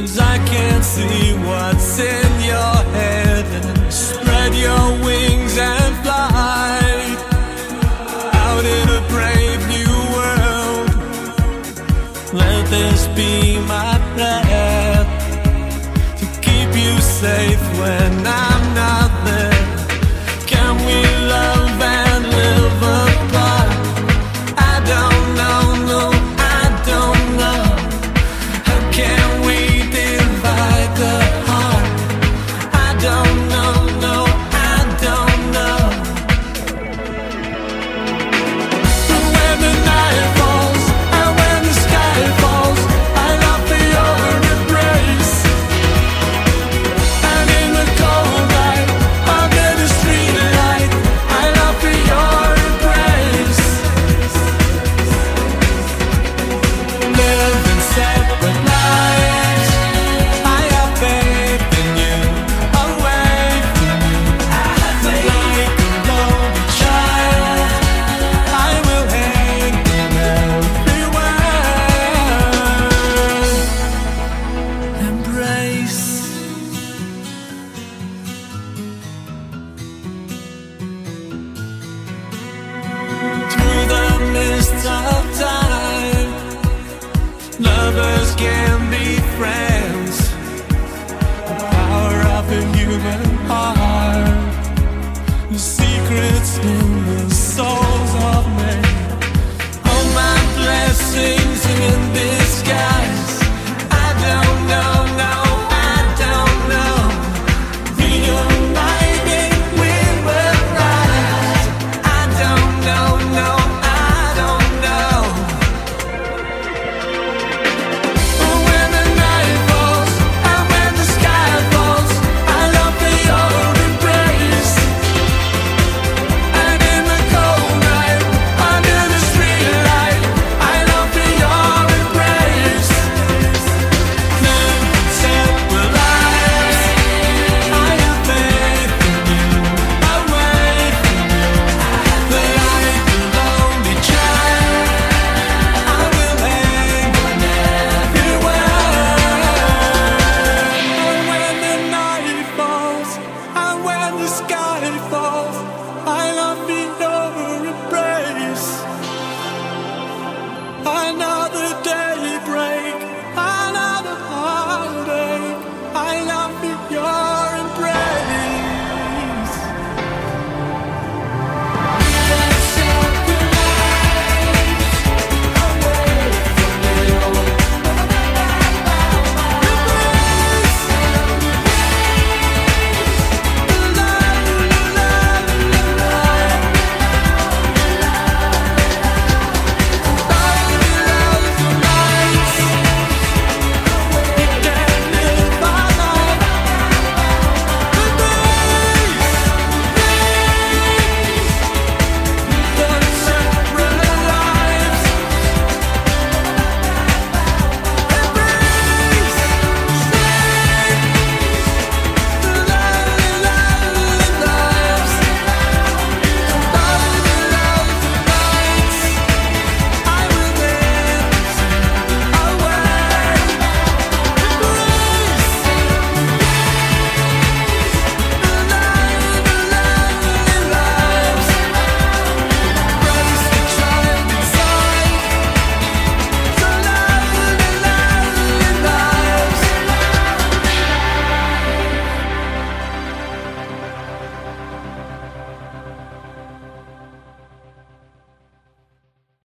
Cause I can't see what's in your head. Spread your wings and fly out in a brave new world. Let this be my prayer to keep you safe when. friends.